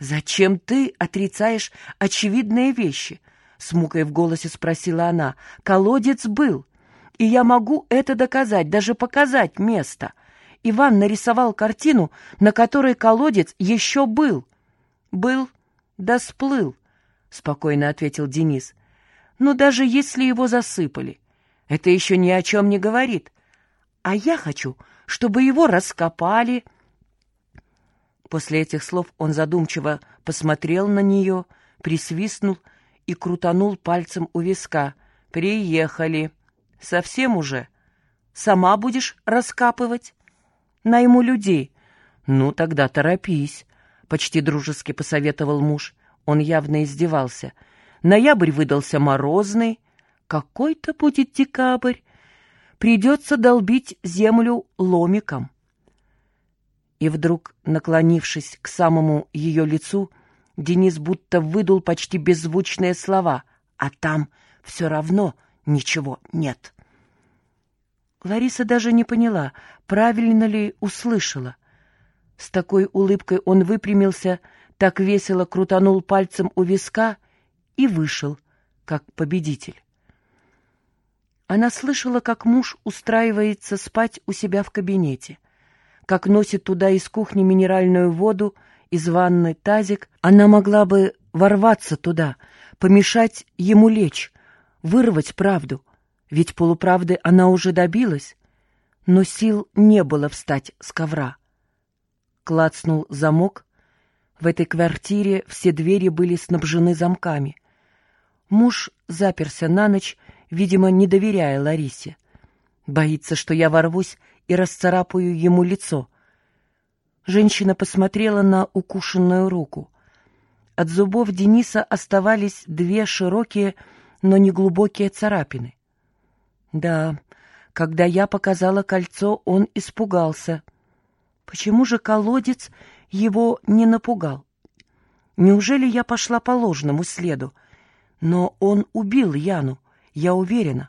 «Зачем ты отрицаешь очевидные вещи?» — с мукой в голосе спросила она. «Колодец был, и я могу это доказать, даже показать место. Иван нарисовал картину, на которой колодец еще был». «Был, да сплыл», — спокойно ответил Денис. «Но даже если его засыпали, это еще ни о чем не говорит. А я хочу, чтобы его раскопали». После этих слов он задумчиво посмотрел на нее, присвистнул и крутанул пальцем у виска. «Приехали. Совсем уже? Сама будешь раскапывать? Найму людей. Ну, тогда торопись», — почти дружески посоветовал муж. Он явно издевался. «Ноябрь выдался морозный. Какой-то будет декабрь. Придется долбить землю ломиком». И вдруг, наклонившись к самому ее лицу, Денис будто выдул почти беззвучные слова, а там все равно ничего нет. Лариса даже не поняла, правильно ли услышала. С такой улыбкой он выпрямился, так весело крутанул пальцем у виска и вышел, как победитель. Она слышала, как муж устраивается спать у себя в кабинете — как носит туда из кухни минеральную воду, из ванны тазик, она могла бы ворваться туда, помешать ему лечь, вырвать правду, ведь полуправды она уже добилась, но сил не было встать с ковра. Клацнул замок. В этой квартире все двери были снабжены замками. Муж заперся на ночь, видимо, не доверяя Ларисе. Боится, что я ворвусь и расцарапаю ему лицо. Женщина посмотрела на укушенную руку. От зубов Дениса оставались две широкие, но не глубокие царапины. Да, когда я показала кольцо, он испугался. Почему же колодец его не напугал? Неужели я пошла по ложному следу? Но он убил Яну, я уверена.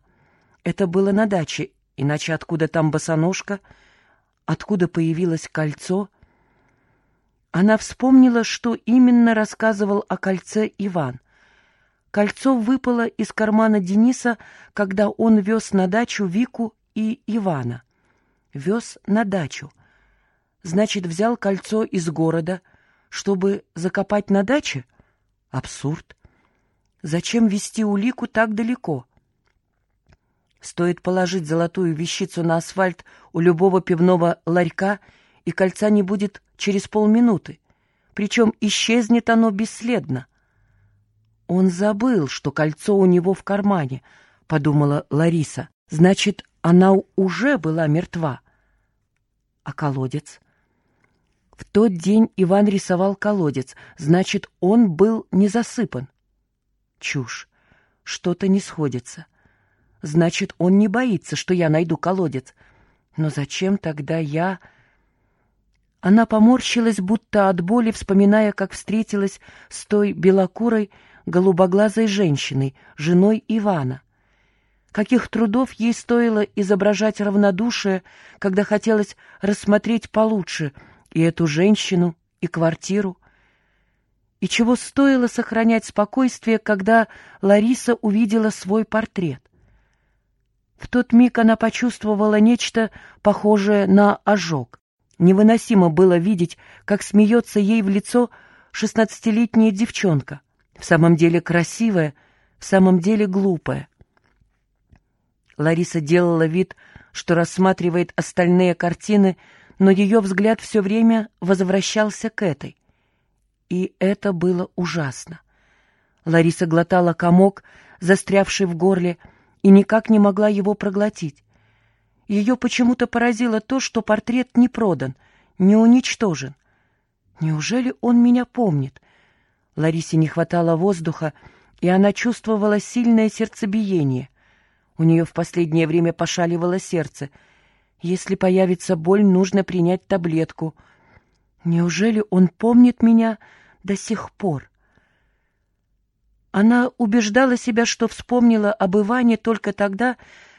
Это было на даче, Иначе откуда там босоножка? Откуда появилось кольцо? Она вспомнила, что именно рассказывал о кольце Иван. Кольцо выпало из кармана Дениса, когда он вез на дачу Вику и Ивана. Вез на дачу. Значит, взял кольцо из города, чтобы закопать на даче? Абсурд. Зачем вести улику так далеко? — Стоит положить золотую вещицу на асфальт у любого пивного ларька, и кольца не будет через полминуты. Причем исчезнет оно бесследно. «Он забыл, что кольцо у него в кармане», — подумала Лариса. «Значит, она уже была мертва». А колодец? В тот день Иван рисовал колодец, значит, он был не засыпан. Чушь. Что-то не сходится. Значит, он не боится, что я найду колодец. Но зачем тогда я... Она поморщилась, будто от боли, вспоминая, как встретилась с той белокурой, голубоглазой женщиной, женой Ивана. Каких трудов ей стоило изображать равнодушие, когда хотелось рассмотреть получше и эту женщину, и квартиру. И чего стоило сохранять спокойствие, когда Лариса увидела свой портрет. В тот миг она почувствовала нечто похожее на ожог. Невыносимо было видеть, как смеется ей в лицо шестнадцатилетняя девчонка, в самом деле красивая, в самом деле глупая. Лариса делала вид, что рассматривает остальные картины, но ее взгляд все время возвращался к этой. И это было ужасно. Лариса глотала комок, застрявший в горле, и никак не могла его проглотить. Ее почему-то поразило то, что портрет не продан, не уничтожен. Неужели он меня помнит? Ларисе не хватало воздуха, и она чувствовала сильное сердцебиение. У нее в последнее время пошаливало сердце. Если появится боль, нужно принять таблетку. Неужели он помнит меня до сих пор? Она убеждала себя, что вспомнила об Иване только тогда,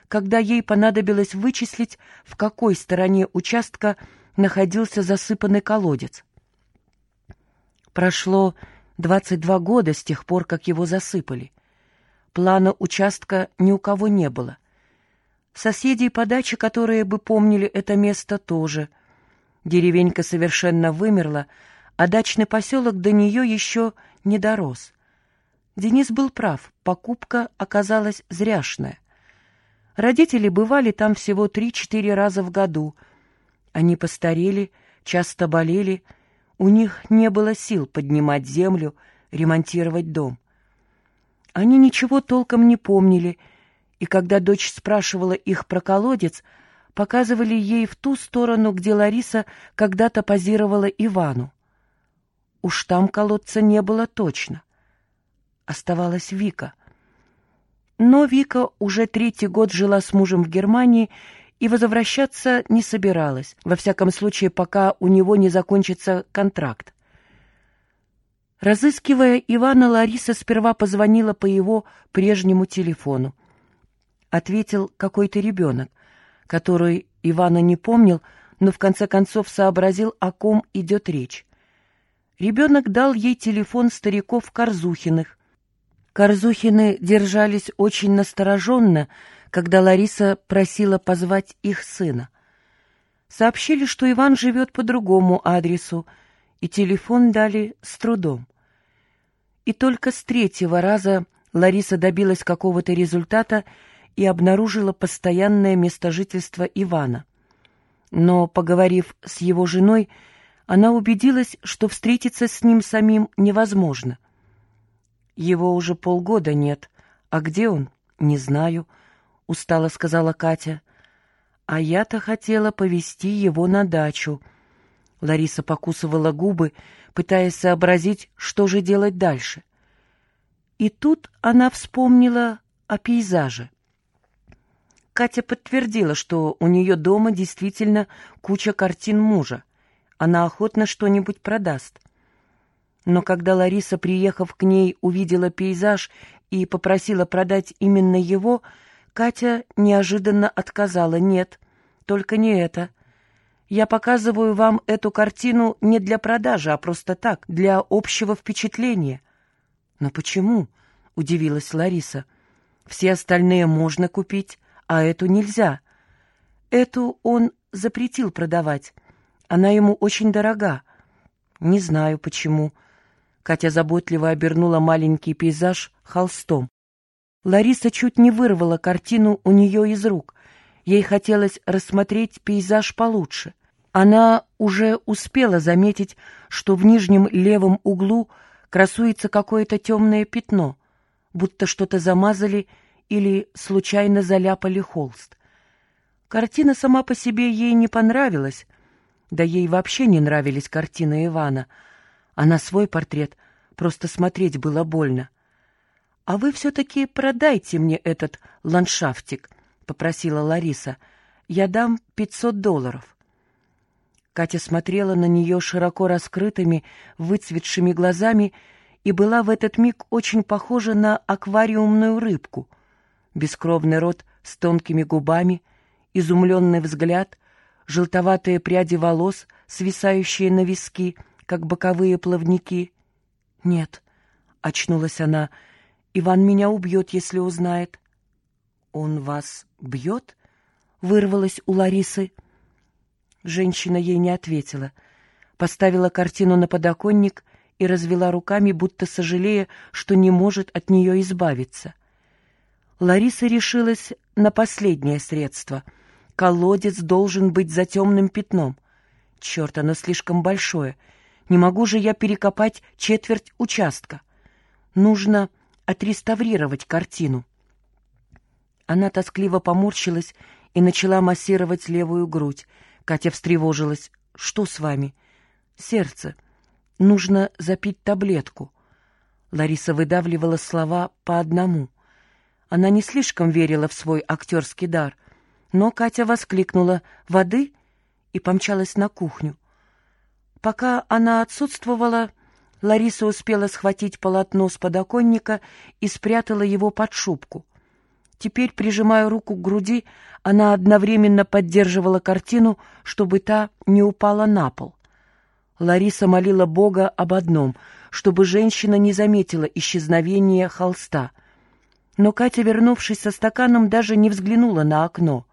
когда ей понадобилось вычислить, в какой стороне участка находился засыпанный колодец. Прошло 22 года с тех пор, как его засыпали. Плана участка ни у кого не было. Соседей по даче, которые бы помнили это место, тоже. Деревенька совершенно вымерла, а дачный поселок до нее еще не дорос. Денис был прав, покупка оказалась зряшная. Родители бывали там всего три-четыре раза в году. Они постарели, часто болели, у них не было сил поднимать землю, ремонтировать дом. Они ничего толком не помнили, и когда дочь спрашивала их про колодец, показывали ей в ту сторону, где Лариса когда-то позировала Ивану. Уж там колодца не было точно. Оставалась Вика. Но Вика уже третий год жила с мужем в Германии и возвращаться не собиралась, во всяком случае, пока у него не закончится контракт. Разыскивая Ивана, Лариса сперва позвонила по его прежнему телефону. Ответил какой-то ребенок, который Ивана не помнил, но в конце концов сообразил, о ком идет речь. Ребенок дал ей телефон стариков Корзухиных. Корзухины держались очень настороженно, когда Лариса просила позвать их сына. Сообщили, что Иван живет по другому адресу, и телефон дали с трудом. И только с третьего раза Лариса добилась какого-то результата и обнаружила постоянное место жительства Ивана. Но, поговорив с его женой, она убедилась, что встретиться с ним самим невозможно. «Его уже полгода нет. А где он? Не знаю», — устало сказала Катя. «А я-то хотела повезти его на дачу». Лариса покусывала губы, пытаясь сообразить, что же делать дальше. И тут она вспомнила о пейзаже. Катя подтвердила, что у нее дома действительно куча картин мужа. Она охотно что-нибудь продаст. Но когда Лариса, приехав к ней, увидела пейзаж и попросила продать именно его, Катя неожиданно отказала. «Нет, только не это. Я показываю вам эту картину не для продажи, а просто так, для общего впечатления». «Но почему?» — удивилась Лариса. «Все остальные можно купить, а эту нельзя. Эту он запретил продавать. Она ему очень дорога. Не знаю, почему». Катя заботливо обернула маленький пейзаж холстом. Лариса чуть не вырвала картину у нее из рук. Ей хотелось рассмотреть пейзаж получше. Она уже успела заметить, что в нижнем левом углу красуется какое-то темное пятно, будто что-то замазали или случайно заляпали холст. Картина сама по себе ей не понравилась, да ей вообще не нравились картины Ивана, а на свой портрет просто смотреть было больно. «А вы все-таки продайте мне этот ландшафтик», — попросила Лариса. «Я дам пятьсот долларов». Катя смотрела на нее широко раскрытыми, выцветшими глазами и была в этот миг очень похожа на аквариумную рыбку. Бескровный рот с тонкими губами, изумленный взгляд, желтоватые пряди волос, свисающие на виски, как боковые плавники. «Нет», — очнулась она, — «Иван меня убьет, если узнает». «Он вас бьет?» — вырвалось у Ларисы. Женщина ей не ответила. Поставила картину на подоконник и развела руками, будто сожалея, что не может от нее избавиться. Лариса решилась на последнее средство. Колодец должен быть за темным пятном. Черт, оно слишком большое. Не могу же я перекопать четверть участка. Нужно отреставрировать картину. Она тоскливо поморщилась и начала массировать левую грудь. Катя встревожилась. «Что с вами?» «Сердце. Нужно запить таблетку». Лариса выдавливала слова по одному. Она не слишком верила в свой актерский дар, но Катя воскликнула «Воды?» и помчалась на кухню. Пока она отсутствовала, Лариса успела схватить полотно с подоконника и спрятала его под шубку. Теперь, прижимая руку к груди, она одновременно поддерживала картину, чтобы та не упала на пол. Лариса молила Бога об одном, чтобы женщина не заметила исчезновения холста. Но Катя, вернувшись со стаканом, даже не взглянула на окно.